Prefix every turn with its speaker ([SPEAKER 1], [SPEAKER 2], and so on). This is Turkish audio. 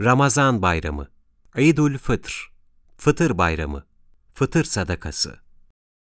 [SPEAKER 1] Ramazan Bayramı, İdül Fıtr, Fıtır Bayramı, Fıtır Sadakası,